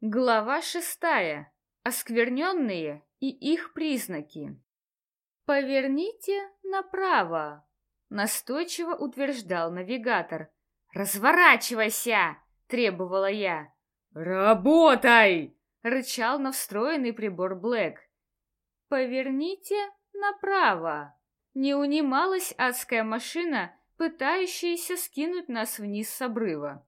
Глава шестая. Оскверненные и их признаки. «Поверните направо», — настойчиво утверждал навигатор. «Разворачивайся!» — требовала я. «Работай!» — рычал на встроенный прибор Блэк. «Поверните направо!» Не унималась адская машина, пытающаяся скинуть нас вниз с обрыва.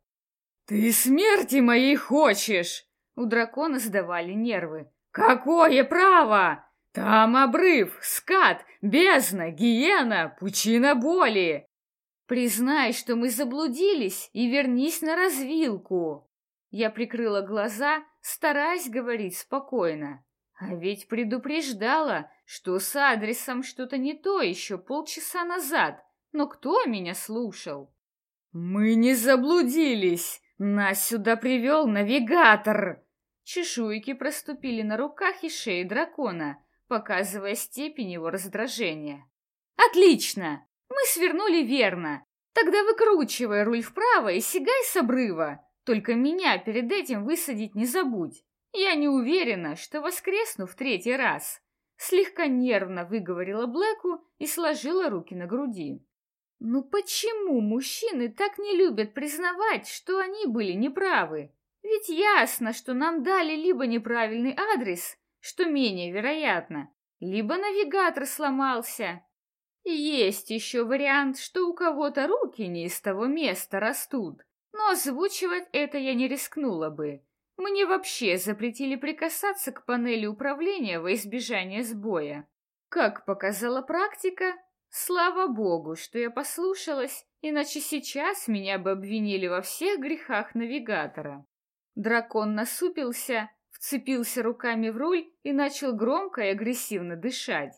«Ты смерти моей хочешь!» У дракона сдавали нервы. «Какое право? Там обрыв, скат, бездна, гиена, пучина боли!» «Признай, что мы заблудились, и вернись на развилку!» Я прикрыла глаза, стараясь говорить спокойно. А ведь предупреждала, что с адресом что-то не то еще полчаса назад. Но кто меня слушал? «Мы не заблудились! Нас сюда привел навигатор!» Чешуйки проступили на руках и шее дракона, показывая степень его раздражения. «Отлично! Мы свернули верно! Тогда выкручивай руль вправо и сигай с обрыва! Только меня перед этим высадить не забудь! Я не уверена, что воскресну в третий раз!» Слегка нервно выговорила Блэку и сложила руки на груди. «Ну почему мужчины так не любят признавать, что они были неправы?» Ведь ясно, что нам дали либо неправильный адрес, что менее вероятно, либо навигатор сломался. Есть еще вариант, что у кого-то руки не из того места растут, но озвучивать это я не рискнула бы. Мне вообще запретили прикасаться к панели управления во избежание сбоя. Как показала практика, слава богу, что я послушалась, иначе сейчас меня бы обвинили во всех грехах навигатора. Дракон насупился, вцепился руками в руль и начал громко и агрессивно дышать.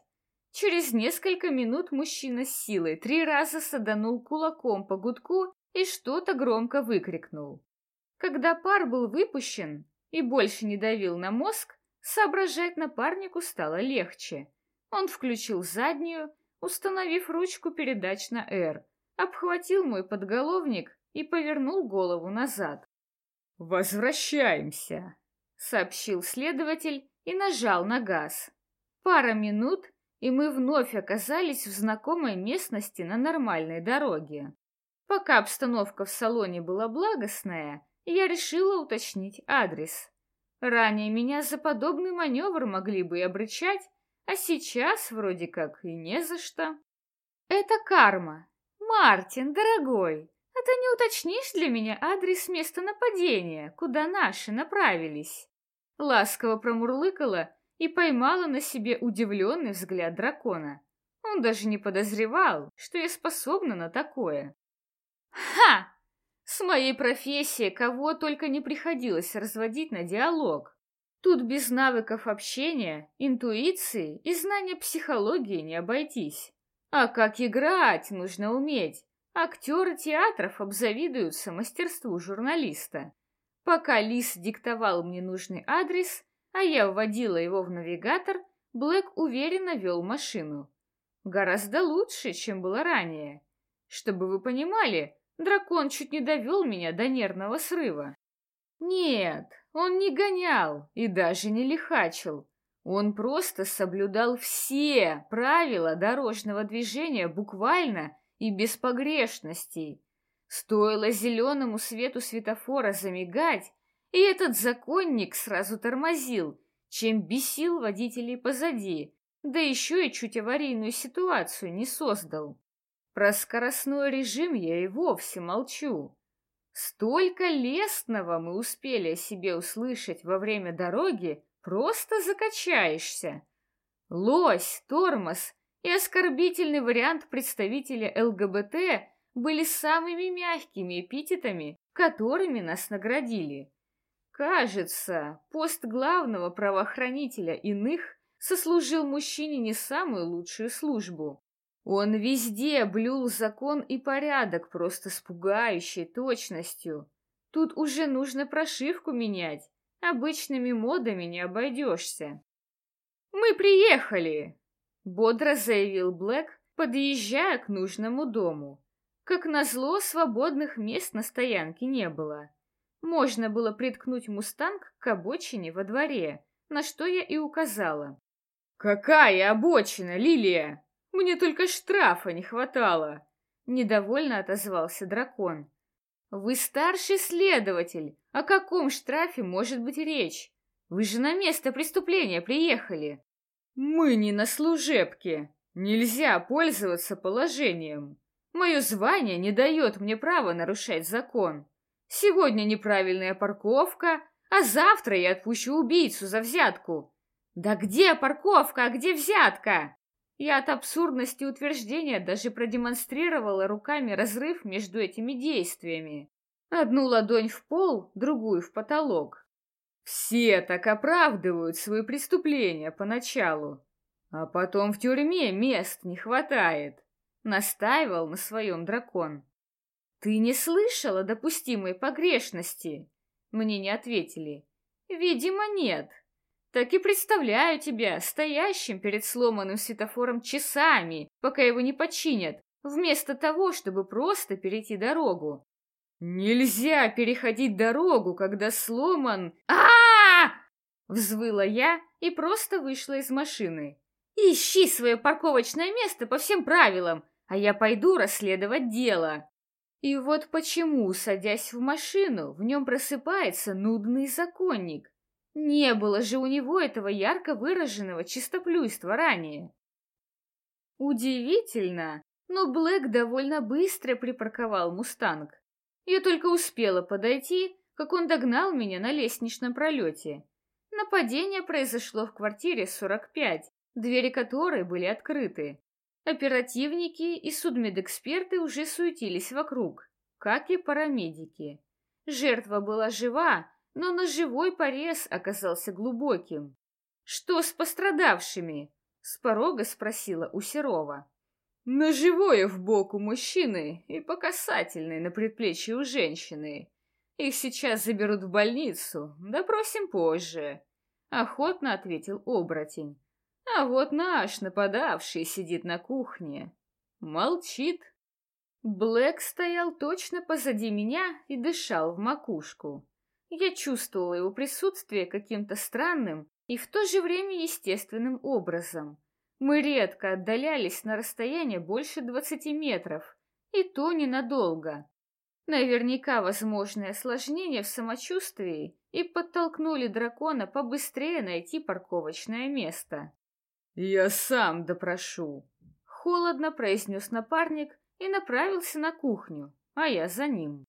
Через несколько минут мужчина с силой три раза саданул кулаком по гудку и что-то громко выкрикнул. Когда пар был выпущен и больше не давил на мозг, соображать напарнику стало легче. Он включил заднюю, установив ручку передач на «Р», обхватил мой подголовник и повернул голову назад. «Возвращаемся», — сообщил следователь и нажал на газ. Пара минут, и мы вновь оказались в знакомой местности на нормальной дороге. Пока обстановка в салоне была благостная, я решила уточнить адрес. Ранее меня за подобный маневр могли бы и обрычать, а сейчас вроде как и не за что. Это карма. Мартин, дорогой, а ты не уточнишь для меня адрес места нападения, куда наши направились?» Ласково промурлыкала и поймала на себе удивленный взгляд дракона. Он даже не подозревал, что я способна на такое. «Ха! С моей профессией кого только не приходилось разводить на диалог. Тут без навыков общения, интуиции и знания психологии не обойтись. А как играть нужно уметь, Актеры театров обзавидуются мастерству журналиста. Пока Лис диктовал мне нужный адрес, а я вводила его в навигатор, Блэк уверенно вел машину. Гораздо лучше, чем было ранее. Чтобы вы понимали, дракон чуть не довел меня до нервного срыва. Нет, он не гонял и даже не лихачил. Он просто соблюдал все правила дорожного движения буквально и без погрешностей. Стоило зеленому свету светофора замигать, и этот законник сразу тормозил, чем бесил водителей позади, да еще и чуть аварийную ситуацию не создал. Про скоростной режим я и вовсе молчу. Столько лестного мы успели о себе услышать во время дороги, просто закачаешься. Лось, тормоз и оскорбительный вариант представителя ЛГБТ были самыми мягкими эпитетами, которыми нас наградили. Кажется, пост главного правоохранителя иных сослужил мужчине не самую лучшую службу. Он везде блюл закон и порядок просто с пугающей точностью. Тут уже нужно прошивку менять, обычными модами не обойдешься. «Мы приехали!» Бодро заявил Блэк, подъезжая к нужному дому. Как назло, свободных мест на стоянке не было. Можно было приткнуть мустанг к обочине во дворе, на что я и указала. «Какая обочина, Лилия? Мне только штрафа не хватало!» Недовольно отозвался дракон. «Вы старший следователь. О каком штрафе может быть речь? Вы же на место преступления приехали!» «Мы не на служебке. Нельзя пользоваться положением. Мое звание не дает мне права нарушать закон. Сегодня неправильная парковка, а завтра я отпущу убийцу за взятку. Да где парковка, а где взятка? Я от абсурдности утверждения даже продемонстрировала руками разрыв между этими действиями. Одну ладонь в пол, другую в потолок. Все так оправдывают свои преступления поначалу, а потом в тюрьме мест не хватает. Настаивал на своем дракон. Ты не слышал о допустимой погрешности? Мне не ответили. Видимо, нет. Так и представляю тебя стоящим перед сломанным светофором часами, пока его не починят, вместо того, чтобы просто перейти дорогу. Нельзя переходить дорогу, когда сломан... а, -а, Взвыла я и просто вышла из машины. Ищи свое парковочное место по всем правилам, а я пойду расследовать дело. И вот почему, садясь в машину, в нем просыпается нудный законник. Не было же у него этого ярко выраженного чистоплюйства ранее. Удивительно, но Блэк довольно быстро припарковал «Мустанг». Я только успела подойти, как он догнал меня на лестничном пролете. Нападение произошло в квартире 45, двери которой были открыты. Оперативники и судмедэксперты уже суетились вокруг, как и парамедики. Жертва была жива, но ножевой порез оказался глубоким. «Что с пострадавшими?» — с порога спросила у Серова. «Ножевое в бок у мужчины и по касательной на предплечье у женщины. Их сейчас заберут в больницу, допросим позже», — охотно ответил оборотень. «А вот наш нападавший сидит на кухне. Молчит». Блэк стоял точно позади меня и дышал в макушку. Я чувствовала его присутствие каким-то странным и в то же время естественным образом. Мы редко отдалялись на расстояние больше двадцати метров, и то ненадолго. Наверняка возможные осложнения в самочувствии и подтолкнули дракона побыстрее найти парковочное место. «Я сам допрошу», — холодно произнес напарник и направился на кухню, а я за ним.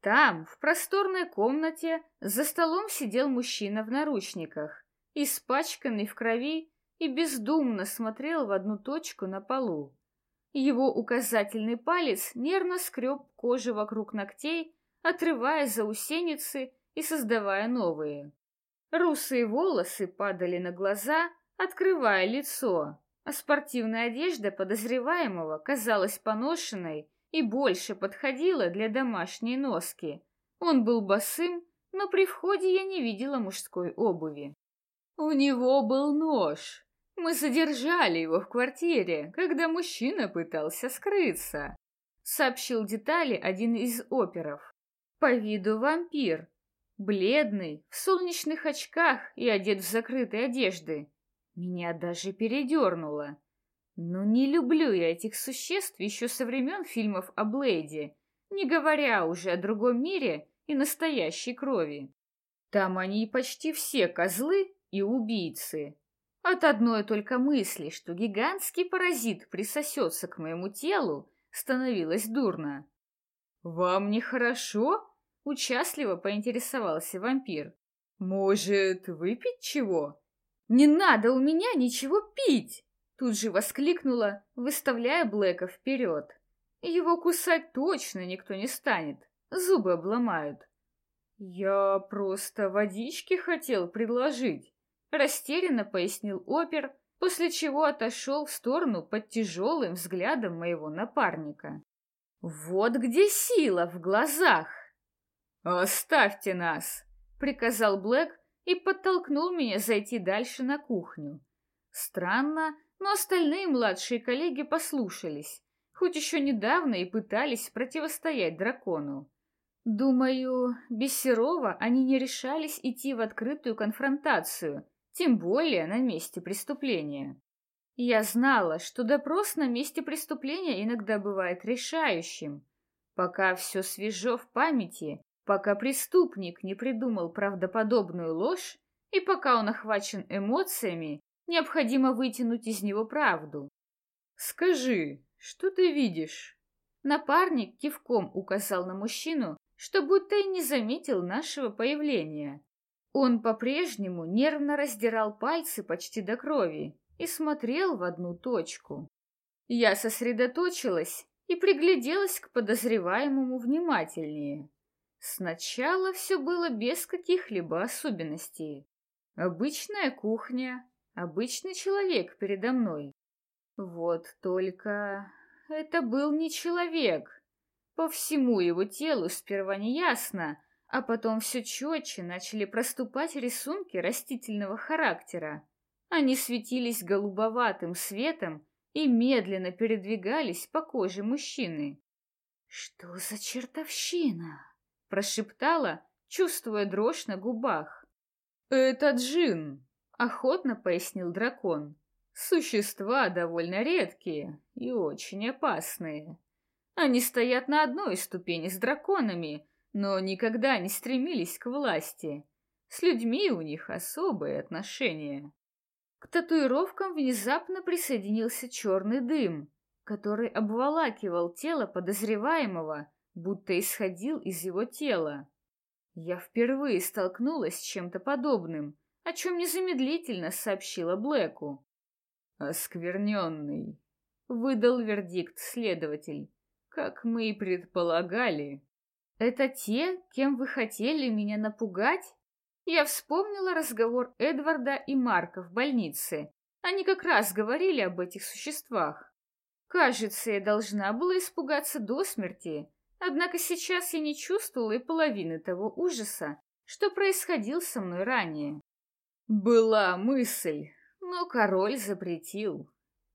Там, в просторной комнате, за столом сидел мужчина в наручниках, испачканный в крови и бездумно смотрел в одну точку на полу. Его указательный палец нервно скреб кожу вокруг ногтей, отрывая заусеницы и создавая новые. Русые волосы падали на глаза, открывая лицо, а спортивная одежда подозреваемого казалась поношенной и больше подходила для домашней носки. Он был босым, но при входе я не видела мужской обуви. У него был нож. Мы задержали его в квартире, когда мужчина пытался скрыться, сообщил детали один из оперов. По виду вампир, бледный, в солнечных очках и одет в закрытой одежды. Меня даже передернуло. Ну, не люблю я этих существ еще со времен фильмов о Блейде, не говоря уже о другом мире и настоящей крови. Там они почти все козлы и убийцы. От одной только мысли, что гигантский паразит присосется к моему телу, становилось дурно. «Вам нехорошо?» — участливо поинтересовался вампир. «Может, выпить чего?» «Не надо у меня ничего пить!» Тут же воскликнула, выставляя Блэка вперед. Его кусать точно никто не станет, зубы обломают. Я просто водички хотел предложить, растерянно пояснил опер, после чего отошел в сторону под тяжелым взглядом моего напарника. Вот где сила в глазах. «Оставьте нас!» — приказал Блэк и подтолкнул меня зайти дальше на кухню. Странно, но остальные младшие коллеги послушались, хоть еще недавно и пытались противостоять дракону. Думаю, без Серова они не решались идти в открытую конфронтацию, тем более на месте преступления. Я знала, что допрос на месте преступления иногда бывает решающим. Пока все свежо в памяти, пока преступник не придумал правдоподобную ложь, и пока он охвачен эмоциями, необходимо вытянуть из него правду. «Скажи, что ты видишь?» Напарник кивком указал на мужчину, что будто и не заметил нашего появления. Он по-прежнему нервно раздирал пальцы почти до крови и смотрел в одну точку. Я сосредоточилась и пригляделась к подозреваемому внимательнее. Сначала все было без каких-либо особенностей. Обычная кухня, обычный человек передо мной. Вот только это был не человек. По всему его телу сперва неясно, а потом все четче начали проступать рисунки растительного характера. Они светились голубоватым светом и медленно передвигались по коже мужчины. «Что за чертовщина?» — прошептала, чувствуя дрожь на губах. «Это джин», — охотно пояснил дракон. «Существа довольно редкие и очень опасные. Они стоят на одной ступени с драконами, но никогда не стремились к власти. С людьми у них особые отношения. К татуировкам внезапно присоединился черный дым, который обволакивал тело подозреваемого, будто исходил из его тела. Я впервые столкнулась с чем-то подобным, о чем незамедлительно сообщила Блэку. «Оскверненный», — выдал вердикт следователь. Как мы и предполагали. Это те, кем вы хотели меня напугать? Я вспомнила разговор Эдварда и Марка в больнице. Они как раз говорили об этих существах. Кажется, я должна была испугаться до смерти, однако сейчас я не чувствовала и половины того ужаса, что происходил со мной ранее. Была мысль, но король запретил.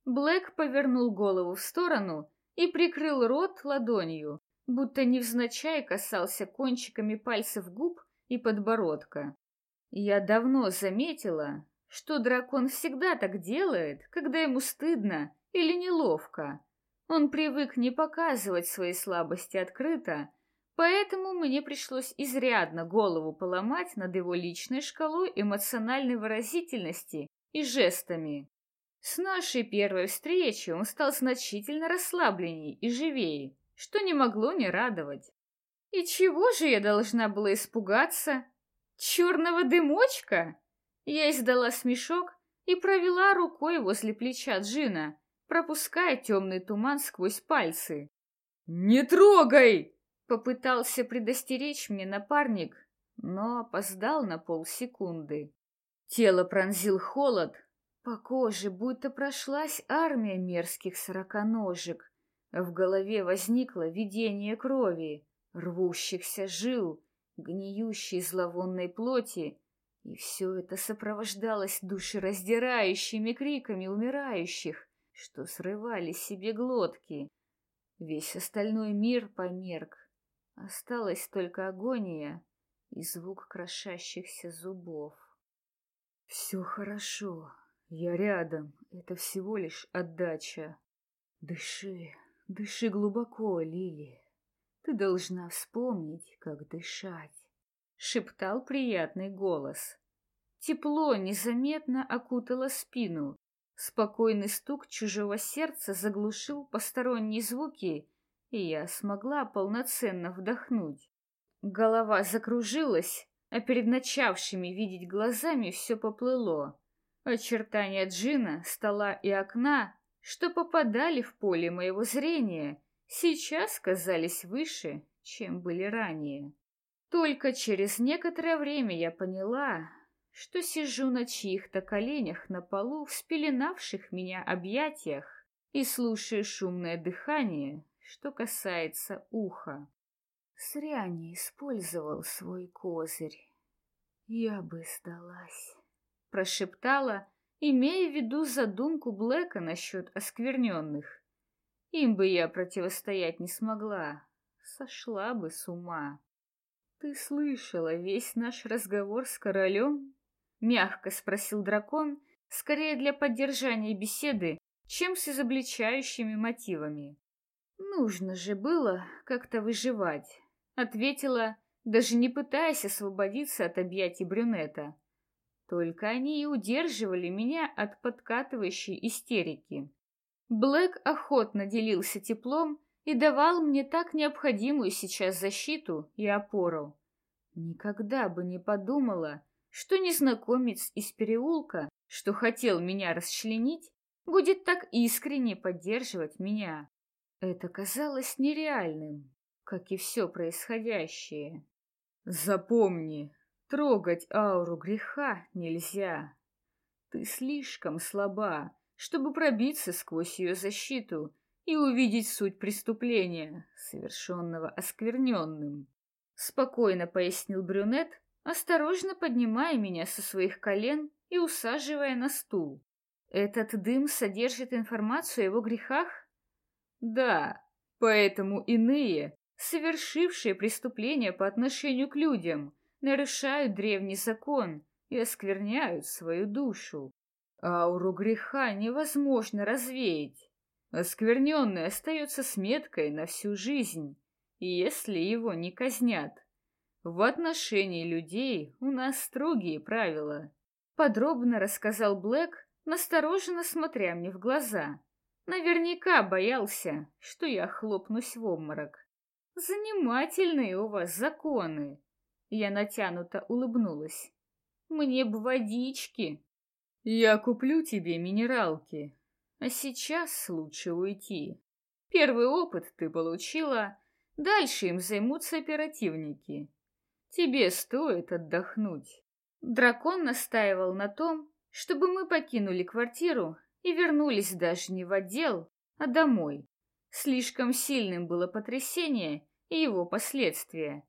Блэк повернул голову в сторону и прикрыл рот ладонью, будто невзначай касался кончиками пальцев губ и подбородка. Я давно заметила, что дракон всегда так делает, когда ему стыдно или неловко. Он привык не показывать свои слабости открыто, поэтому мне пришлось изрядно голову поломать над его личной шкалой эмоциональной выразительности и жестами. С нашей первой встречи он стал значительно расслабленней и живее, что не могло не радовать. И чего же я должна была испугаться? Черного дымочка? Я издала смешок и провела рукой возле плеча Джина, пропуская темный туман сквозь пальцы. «Не трогай!» — попытался предостеречь мне напарник, но опоздал на полсекунды. Тело пронзил холод, по коже будто прошлась армия мерзких сороконожек. В голове возникло видение крови, рвущихся жил, гниющей зловонной плоти, и все это сопровождалось душераздирающими криками умирающих, что срывали себе глотки. Весь остальной мир померк. Осталась только агония и звук крошащихся зубов. «Все хорошо», я рядом, это всего лишь отдача. Дыши, дыши глубоко, Лили. Ты должна вспомнить, как дышать. Шептал приятный голос. Тепло незаметно окутало спину. Спокойный стук чужого сердца заглушил посторонние звуки, и я смогла полноценно вдохнуть. Голова закружилась, а перед начавшими видеть глазами все поплыло. Очертания джина, стола и окна, что попадали в поле моего зрения, сейчас казались выше, чем были ранее. Только через некоторое время я поняла, что сижу на чьих-то коленях на полу в спеленавших меня объятиях и слушаю шумное дыхание, что касается уха. Зря не использовал свой козырь. Я бы сдалась прошептала, имея в виду задумку Блэка насчет оскверненных. Им бы я противостоять не смогла, сошла бы с ума. «Ты слышала весь наш разговор с королем?» — мягко спросил дракон, скорее для поддержания беседы, чем с изобличающими мотивами. «Нужно же было как-то выживать», — ответила, даже не пытаясь освободиться от объятий брюнета. Только они и удерживали меня от подкатывающей истерики. Блэк охотно делился теплом и давал мне так необходимую сейчас защиту и опору. Никогда бы не подумала, что незнакомец из переулка, что хотел меня расчленить, будет так искренне поддерживать меня. Это казалось нереальным, как и все происходящее. Запомни, трогать ауру греха нельзя. Ты слишком слаба, чтобы пробиться сквозь ее защиту и увидеть суть преступления, совершенного оскверненным. Спокойно пояснил брюнет, осторожно поднимая меня со своих колен и усаживая на стул. Этот дым содержит информацию о его грехах? Да, поэтому иные, совершившие преступления по отношению к людям, нарушают древний закон и оскверняют свою душу. Ауру греха невозможно развеять. Оскверненный остается с меткой на всю жизнь, если его не казнят. В отношении людей у нас строгие правила. Подробно рассказал Блэк, настороженно смотря мне в глаза. Наверняка боялся, что я хлопнусь в обморок. Занимательные у вас законы. Я натянуто улыбнулась. Мне бы водички. Я куплю тебе минералки, а сейчас лучше уйти. Первый опыт ты получила, дальше им займутся оперативники. Тебе стоит отдохнуть. Дракон настаивал на том, чтобы мы покинули квартиру и вернулись даже не в отдел, а домой. Слишком сильным было потрясение и его последствия.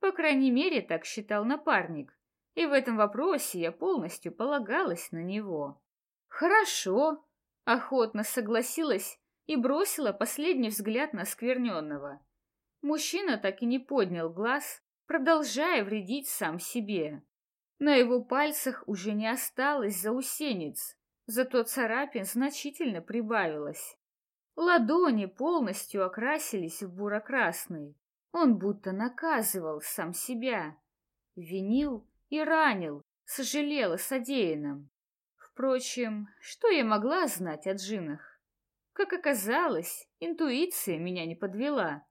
По крайней мере, так считал напарник и в этом вопросе я полностью полагалась на него. «Хорошо», — охотно согласилась и бросила последний взгляд на скверненного. Мужчина так и не поднял глаз, продолжая вредить сам себе. На его пальцах уже не осталось заусенец, зато царапин значительно прибавилось. Ладони полностью окрасились в буро-красный. Он будто наказывал сам себя. Винил и ранил, сожалела содеянным. Впрочем, что я могла знать о джинах? Как оказалось, интуиция меня не подвела.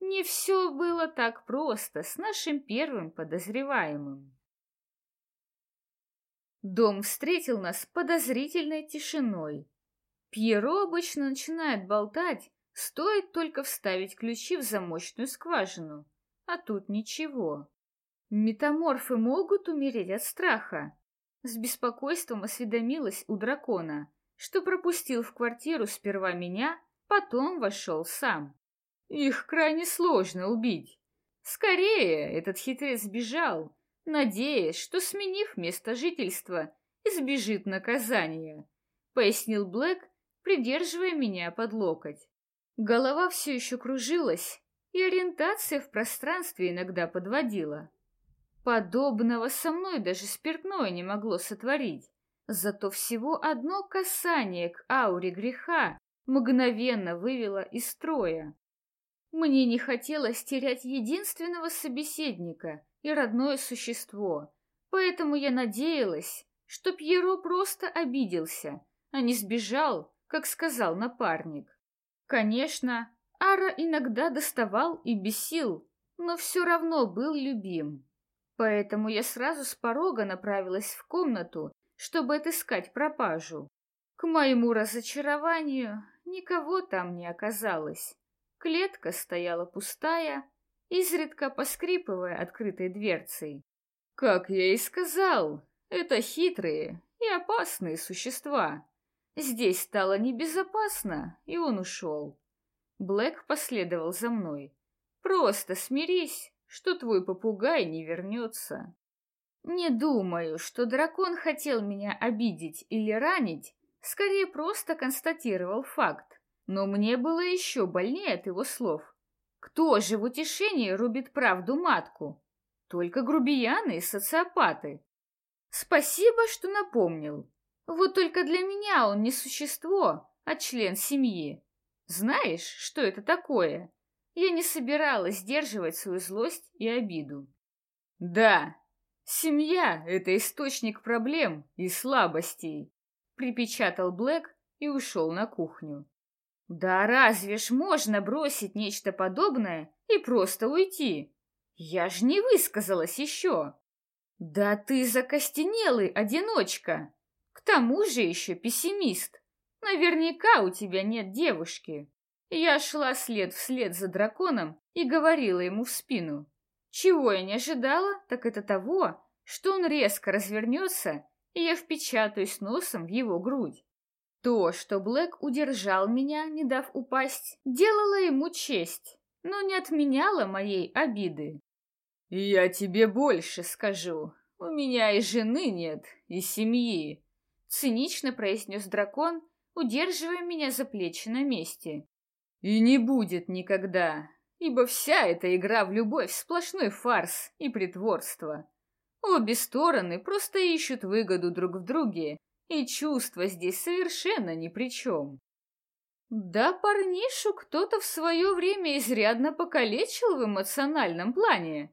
Не все было так просто с нашим первым подозреваемым. Дом встретил нас подозрительной тишиной. Пьеро обычно начинает болтать, стоит только вставить ключи в замочную скважину, а тут ничего. Метаморфы могут умереть от страха. С беспокойством осведомилась у дракона, что пропустил в квартиру сперва меня, потом вошел сам. Их крайне сложно убить. Скорее, этот хитрец сбежал, надеясь, что, сменив место жительства, избежит наказания, пояснил Блэк, придерживая меня под локоть. Голова все еще кружилась, и ориентация в пространстве иногда подводила. Подобного со мной даже спиртное не могло сотворить. Зато всего одно касание к ауре греха мгновенно вывело из строя. Мне не хотелось терять единственного собеседника и родное существо, поэтому я надеялась, что Пьеро просто обиделся, а не сбежал, как сказал напарник. Конечно, Ара иногда доставал и бесил, но все равно был любим. Поэтому я сразу с порога направилась в комнату, чтобы отыскать пропажу. К моему разочарованию никого там не оказалось. Клетка стояла пустая, изредка поскрипывая открытой дверцей. Как я и сказал, это хитрые и опасные существа. Здесь стало небезопасно, и он ушел. Блэк последовал за мной. Просто смирись, что твой попугай не вернется. Не думаю, что дракон хотел меня обидеть или ранить, скорее просто констатировал факт. Но мне было еще больнее от его слов. Кто же в утешении рубит правду матку? только грубияны и социопаты. Спасибо, что напомнил. Вот только для меня он не существо, а член семьи. Знаешь, что это такое? Я не собиралась сдерживать свою злость и обиду. Да, семья — это источник проблем и слабостей, припечатал Блэк и ушел на кухню. Да разве ж можно бросить нечто подобное и просто уйти? Я ж не высказалась еще. Да ты закостенелый одиночка. К тому же еще пессимист. Наверняка у тебя нет девушки. Я шла след вслед за драконом и говорила ему в спину. Чего я не ожидала, так это того, что он резко развернется, и я впечатаюсь носом в его грудь. То, что Блэк удержал меня, не дав упасть, делало ему честь, но не отменяло моей обиды. «Я тебе больше скажу. У меня и жены нет, и семьи», — цинично произнес дракон, удерживая меня за плечи на месте. «И не будет никогда, ибо вся эта игра в любовь — сплошной фарс и притворство. Обе стороны просто ищут выгоду друг в друге, и чувства здесь совершенно ни при чем». Да парнишу кто-то в свое время изрядно покалечил в эмоциональном плане.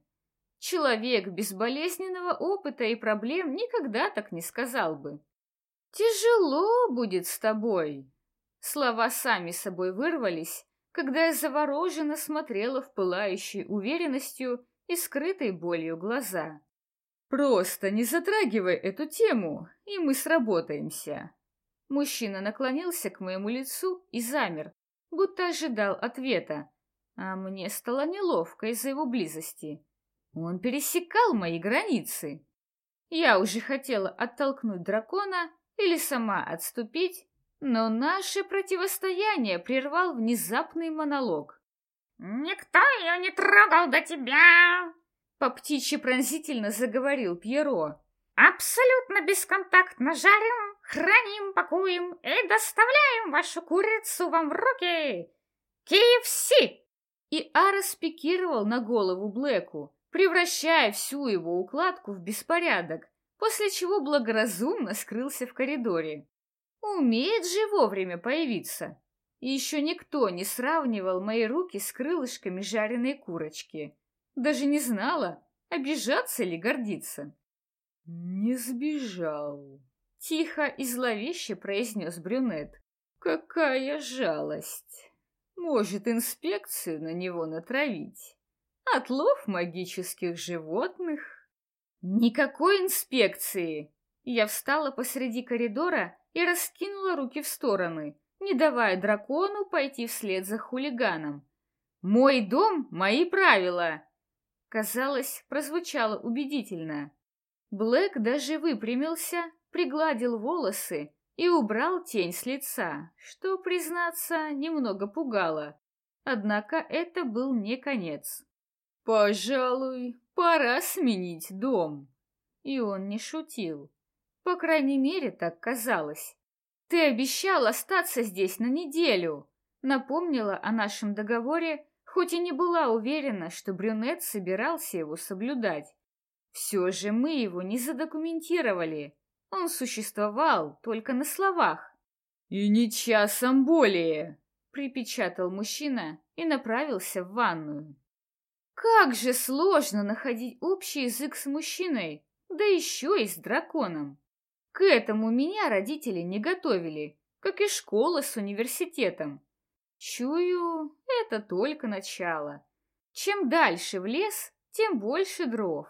Человек без болезненного опыта и проблем никогда так не сказал бы. «Тяжело будет с тобой». Слова сами собой вырвались, когда я завороженно смотрела в пылающей уверенностью и скрытой болью глаза. «Просто не затрагивай эту тему, и мы сработаемся». Мужчина наклонился к моему лицу и замер, будто ожидал ответа, а мне стало неловко из-за его близости. Он пересекал мои границы. Я уже хотела оттолкнуть дракона или сама отступить, но наше противостояние прервал внезапный монолог. «Никто ее не трогал до тебя!» По птичьи пронзительно заговорил Пьеро. «Абсолютно бесконтактно жарим, храним, пакуем и доставляем вашу курицу вам в руки! KFC!» И Ара спикировал на голову Блэку, превращая всю его укладку в беспорядок, после чего благоразумно скрылся в коридоре. Умеет же вовремя появиться. И еще никто не сравнивал мои руки с крылышками жареной курочки. Даже не знала, обижаться ли гордиться. «Не сбежал», — тихо и зловеще произнес брюнет. «Какая жалость! Может, инспекцию на него натравить?» Отлов магических животных. Никакой инспекции. Я встала посреди коридора и раскинула руки в стороны, не давая дракону пойти вслед за хулиганом. «Мой дом — мои правила!» Казалось, прозвучало убедительно. Блэк даже выпрямился, пригладил волосы и убрал тень с лица, что, признаться, немного пугало. Однако это был не конец. «Пожалуй, пора сменить дом». И он не шутил. По крайней мере, так казалось. «Ты обещал остаться здесь на неделю», напомнила о нашем договоре, хоть и не была уверена, что брюнет собирался его соблюдать. Все же мы его не задокументировали. Он существовал только на словах. «И не часом более», — припечатал мужчина и направился в ванную. Как же сложно находить общий язык с мужчиной, да еще и с драконом. К этому меня родители не готовили, как и школа с университетом. Чую, это только начало. Чем дальше в лес, тем больше дров.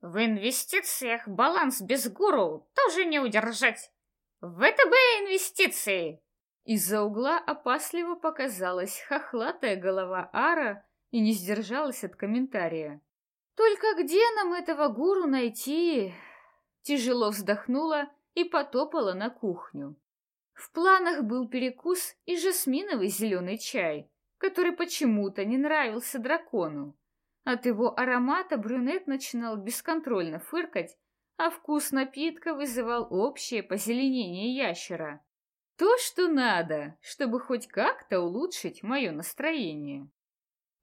В инвестициях баланс без гуру тоже не удержать. ВТБ инвестиции! Из-за угла опасливо показалась хохлатая голова Ара и не сдержалась от комментария. «Только где нам этого гуру найти?» Тяжело вздохнула и потопала на кухню. В планах был перекус и жасминовый зеленый чай, который почему-то не нравился дракону. От его аромата брюнет начинал бесконтрольно фыркать, а вкус напитка вызывал общее позеленение ящера. То, что надо, чтобы хоть как-то улучшить мое настроение.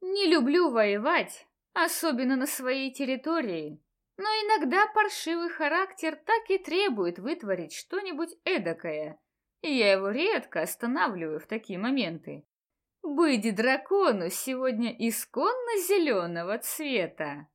Не люблю воевать, особенно на своей территории. Но иногда паршивый характер так и требует вытворить что-нибудь эдакое, и я его редко останавливаю в такие моменты. Быть дракону сегодня исконно зеленого цвета.